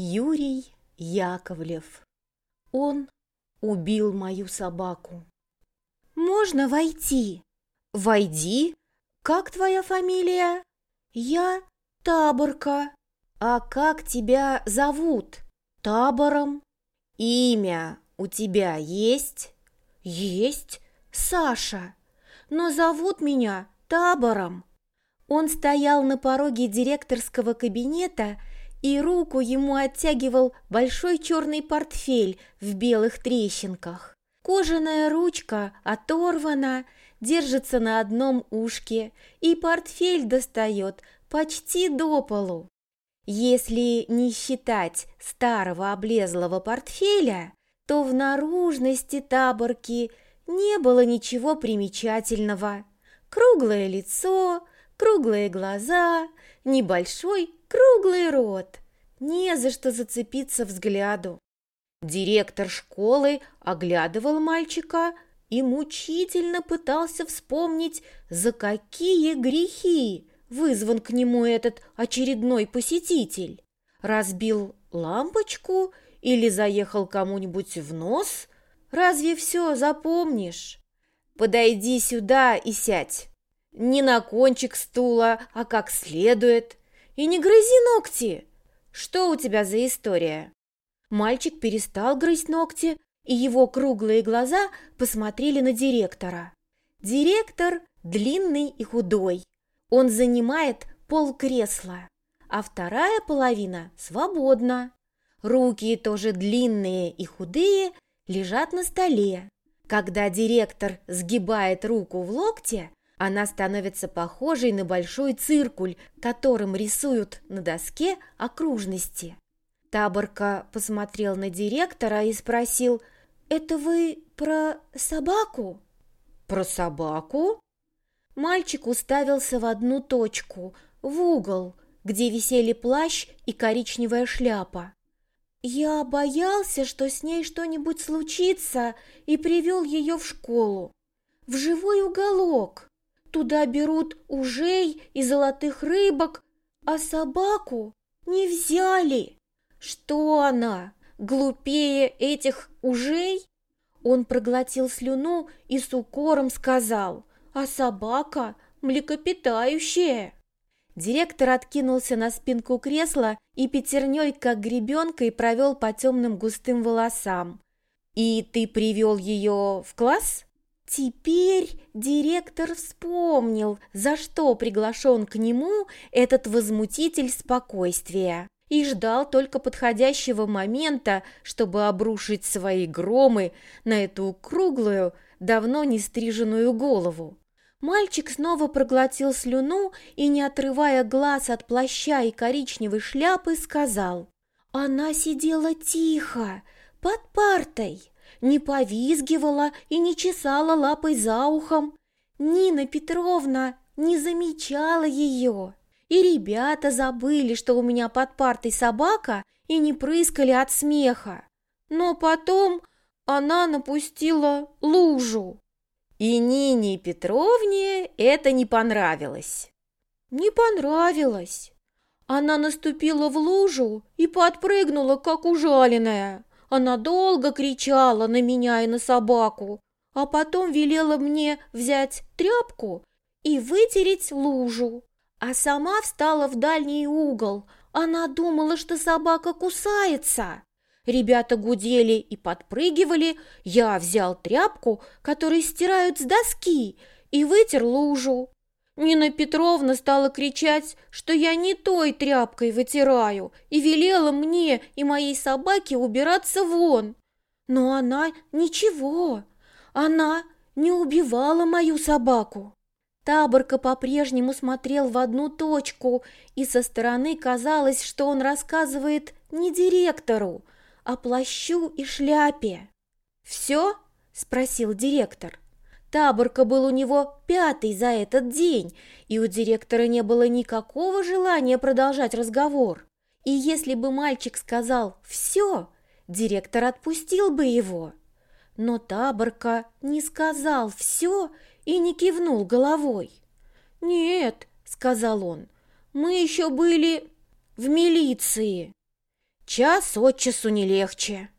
Юрий Яковлев. Он убил мою собаку. Можно войти? Войди. Как твоя фамилия? Я Таборка. А как тебя зовут? Табором. Имя у тебя есть? Есть. Саша. Но зовут меня Табором. Он стоял на пороге директорского кабинета и руку ему оттягивал большой черный портфель в белых трещинках. Кожаная ручка оторвана, держится на одном ушке, и портфель достает почти до полу. Если не считать старого облезлого портфеля, то в наружности таборки не было ничего примечательного. Круглое лицо, круглые глаза, небольшой круглый рот. Не за что зацепиться взгляду. Директор школы оглядывал мальчика и мучительно пытался вспомнить, за какие грехи вызван к нему этот очередной посетитель. Разбил лампочку или заехал кому-нибудь в нос? Разве все запомнишь? Подойди сюда и сядь. Не на кончик стула, а как следует. И не грызи ногти. Что у тебя за история? Мальчик перестал грызть ногти, и его круглые глаза посмотрели на директора. Директор длинный и худой. Он занимает пол кресла, а вторая половина свободна. Руки тоже длинные и худые лежат на столе. Когда директор сгибает руку в локте, она становится похожей на большой циркуль, которым рисуют на доске окружности. Таборка посмотрел на директора и спросил, «Это вы про собаку?» «Про собаку?» Мальчик уставился в одну точку, в угол, где висели плащ и коричневая шляпа. «Я боялся, что с ней что-нибудь случится, и привел ее в школу, в живой уголок». Туда берут ужей и золотых рыбок, а собаку не взяли. Что она, глупее этих ужей? Он проглотил слюну и с укором сказал, а собака млекопитающая. Директор откинулся на спинку кресла и пятерней, как гребенкой, провел по темным густым волосам. «И ты привел ее в класс?» Теперь директор вспомнил, за что приглашен к нему этот возмутитель спокойствия, и ждал только подходящего момента, чтобы обрушить свои громы на эту круглую, давно не стриженную голову. Мальчик снова проглотил слюну и, не отрывая глаз от плаща и коричневой шляпы, сказал, «Она сидела тихо, под партой, не повизгивала и не чесала лапой за ухом. Нина Петровна не замечала ее. И ребята забыли, что у меня под партой собака, и не прыскали от смеха. Но потом она напустила лужу. И Нине Петровне это не понравилось. Не понравилось. Она наступила в лужу и подпрыгнула, как ужаленная. Она долго кричала на меня и на собаку, а потом велела мне взять тряпку и вытереть лужу. А сама встала в дальний угол. Она думала, что собака кусается. Ребята гудели и подпрыгивали. Я взял тряпку, которой стирают с доски, и вытер лужу. Нина Петровна стала кричать, что я не той тряпкой вытираю, и велела мне и моей собаке убираться вон. Но она ничего, она не убивала мою собаку. Таборка по-прежнему смотрел в одну точку, и со стороны казалось, что он рассказывает не директору, а плащу и шляпе. «Все?» – спросил директор. Таборка был у него пятый за этот день, и у директора не было никакого желания продолжать разговор. И если бы мальчик сказал «все», директор отпустил бы его. Но Таборка не сказал «все» и не кивнул головой. «Нет», — сказал он, — «мы еще были в милиции». час от часу не легче.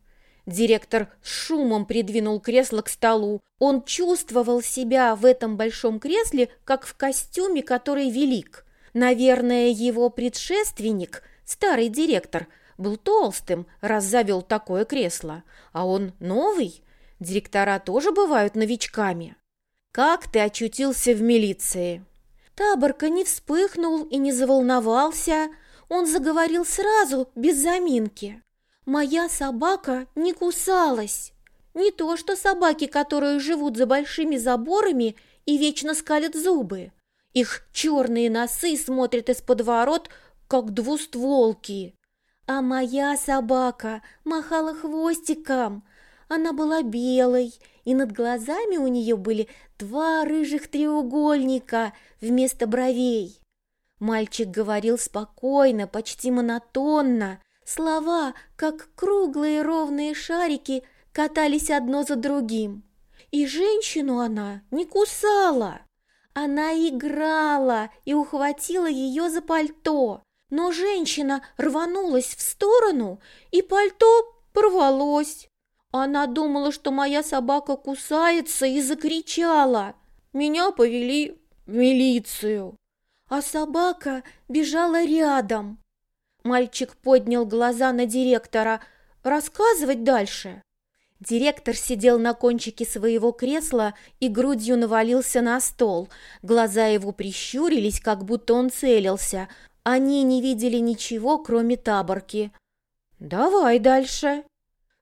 Директор с шумом придвинул кресло к столу. Он чувствовал себя в этом большом кресле, как в костюме, который велик. Наверное, его предшественник, старый директор, был толстым, раз завел такое кресло. А он новый. Директора тоже бывают новичками. «Как ты очутился в милиции?» Таборка не вспыхнул и не заволновался. Он заговорил сразу, без заминки. Моя собака не кусалась. Не то что собаки, которые живут за большими заборами и вечно скалят зубы. Их черные носы смотрят из-под ворот, как двустволки. А моя собака махала хвостиком. Она была белой, и над глазами у нее были два рыжих треугольника вместо бровей. Мальчик говорил спокойно, почти монотонно, Слова, как круглые ровные шарики, катались одно за другим. И женщину она не кусала. Она играла и ухватила ее за пальто. Но женщина рванулась в сторону, и пальто порвалось. Она думала, что моя собака кусается, и закричала. Меня повели в милицию. А собака бежала рядом. Мальчик поднял глаза на директора. «Рассказывать дальше?» Директор сидел на кончике своего кресла и грудью навалился на стол. Глаза его прищурились, как будто он целился. Они не видели ничего, кроме таборки. «Давай дальше».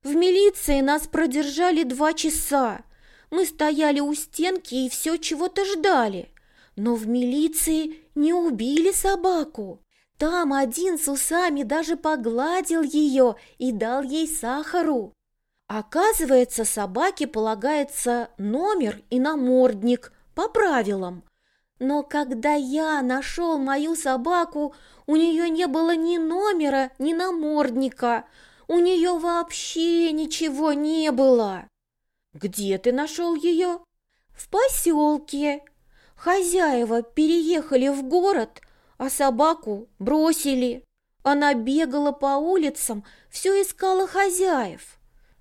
«В милиции нас продержали два часа. Мы стояли у стенки и все чего-то ждали. Но в милиции не убили собаку. Там один с усами даже погладил ее и дал ей сахару. Оказывается, собаке полагается номер и намордник по правилам. Но когда я нашел мою собаку, у нее не было ни номера, ни намордника. У нее вообще ничего не было. Где ты нашел ее? В поселке. Хозяева переехали в город – а собаку бросили. Она бегала по улицам, все искала хозяев.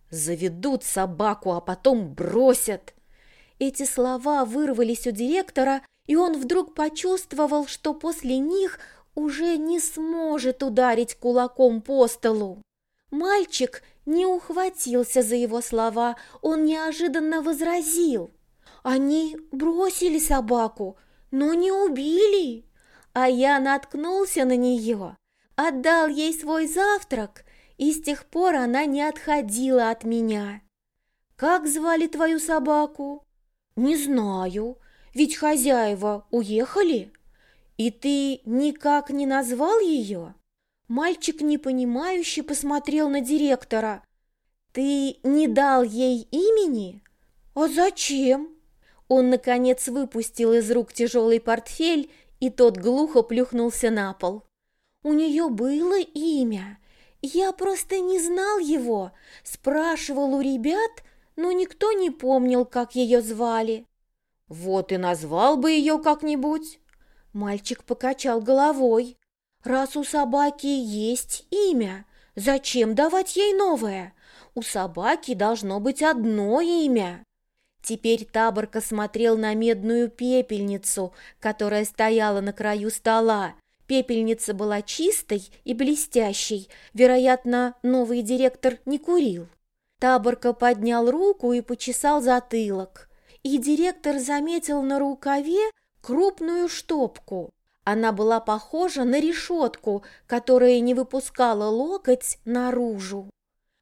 Заведут собаку, а потом бросят. Эти слова вырвались у директора, и он вдруг почувствовал, что после них уже не сможет ударить кулаком по столу. Мальчик не ухватился за его слова, он неожиданно возразил. Они бросили собаку, но не убили а я наткнулся на нее, отдал ей свой завтрак, и с тех пор она не отходила от меня. Как звали твою собаку? Не знаю, ведь хозяева уехали. И ты никак не назвал ее? Мальчик непонимающе посмотрел на директора. Ты не дал ей имени? А зачем? Он, наконец, выпустил из рук тяжелый портфель и тот глухо плюхнулся на пол. У нее было имя. Я просто не знал его. Спрашивал у ребят, но никто не помнил, как ее звали. Вот и назвал бы ее как-нибудь. Мальчик покачал головой. Раз у собаки есть имя, зачем давать ей новое? У собаки должно быть одно имя. Теперь Таборка смотрел на медную пепельницу, которая стояла на краю стола. Пепельница была чистой и блестящей, вероятно, новый директор не курил. Таборка поднял руку и почесал затылок. И директор заметил на рукаве крупную штопку. Она была похожа на решетку, которая не выпускала локоть наружу.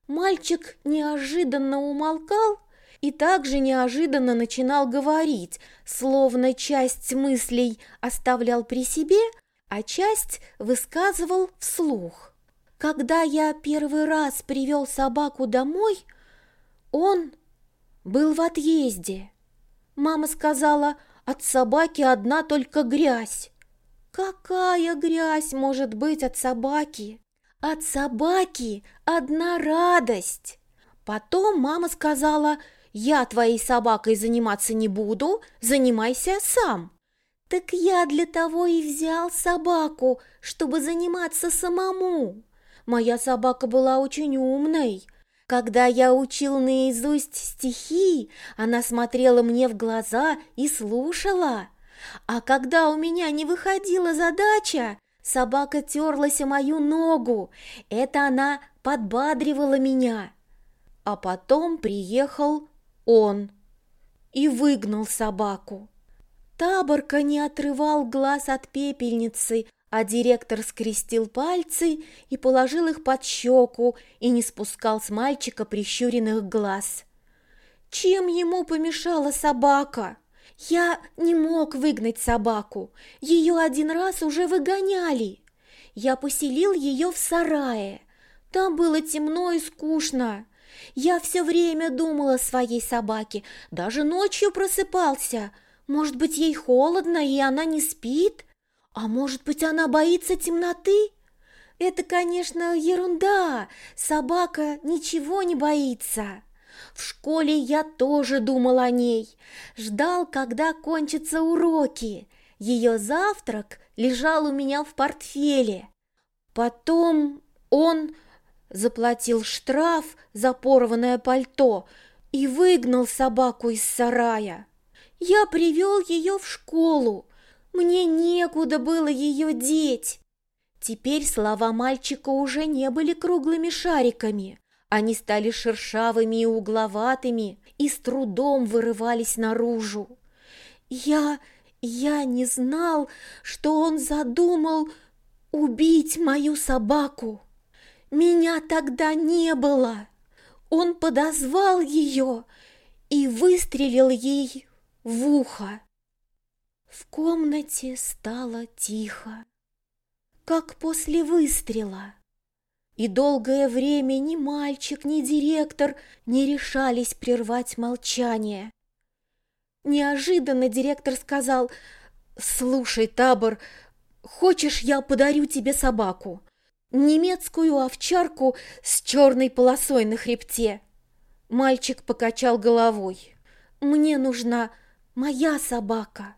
Мальчик неожиданно умолкал и также неожиданно начинал говорить, словно часть мыслей оставлял при себе, а часть высказывал вслух. Когда я первый раз привел собаку домой, он был в отъезде. Мама сказала, от собаки одна только грязь. Какая грязь может быть от собаки? От собаки одна радость. Потом мама сказала, я твоей собакой заниматься не буду, занимайся сам. Так я для того и взял собаку, чтобы заниматься самому. Моя собака была очень умной. Когда я учил наизусть стихи, она смотрела мне в глаза и слушала. А когда у меня не выходила задача, собака терлась о мою ногу. Это она подбадривала меня. А потом приехал он и выгнал собаку. Таборка не отрывал глаз от пепельницы, а директор скрестил пальцы и положил их под щеку и не спускал с мальчика прищуренных глаз. Чем ему помешала собака? Я не мог выгнать собаку, ее один раз уже выгоняли. Я поселил ее в сарае. Там было темно и скучно. Я все время думал о своей собаке, даже ночью просыпался. Может быть, ей холодно, и она не спит? А может быть, она боится темноты? Это, конечно, ерунда. Собака ничего не боится. В школе я тоже думал о ней. Ждал, когда кончатся уроки. Ее завтрак лежал у меня в портфеле. Потом он заплатил штраф за порванное пальто и выгнал собаку из сарая. Я привел ее в школу. Мне некуда было ее деть. Теперь слова мальчика уже не были круглыми шариками. Они стали шершавыми и угловатыми и с трудом вырывались наружу. Я... я не знал, что он задумал убить мою собаку. Меня тогда не было. Он подозвал ее и выстрелил ей в ухо. В комнате стало тихо, как после выстрела. И долгое время ни мальчик, ни директор не решались прервать молчание. Неожиданно директор сказал, «Слушай, Табор, хочешь, я подарю тебе собаку? Немецкую овчарку с черной полосой на хребте?» Мальчик покачал головой. «Мне нужна моя собака.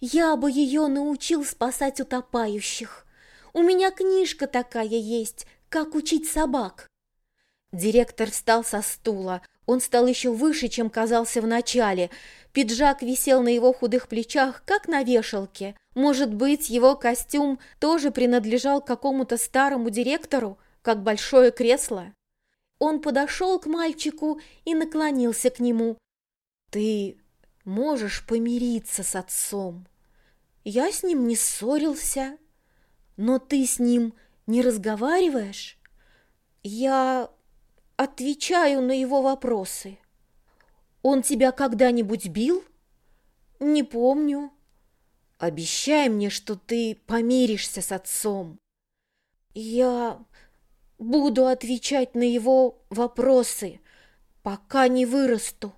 Я бы ее научил спасать утопающих. У меня книжка такая есть, как учить собак. Директор встал со стула. Он стал еще выше, чем казался в начале. Пиджак висел на его худых плечах, как на вешалке. Может быть, его костюм тоже принадлежал какому-то старому директору, как большое кресло? Он подошел к мальчику и наклонился к нему. «Ты можешь помириться с отцом? Я с ним не ссорился, но ты с ним не разговариваешь? Я отвечаю на его вопросы. Он тебя когда-нибудь бил? Не помню. Обещай мне, что ты помиришься с отцом. Я буду отвечать на его вопросы, пока не вырасту.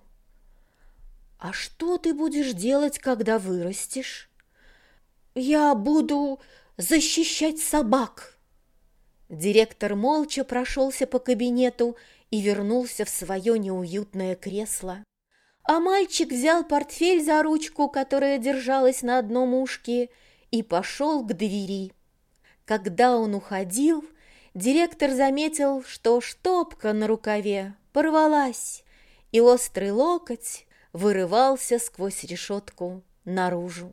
А что ты будешь делать, когда вырастешь? Я буду защищать собак. Директор молча прошелся по кабинету и вернулся в свое неуютное кресло. А мальчик взял портфель за ручку, которая держалась на одном ушке, и пошел к двери. Когда он уходил, директор заметил, что штопка на рукаве порвалась, и острый локоть вырывался сквозь решетку наружу.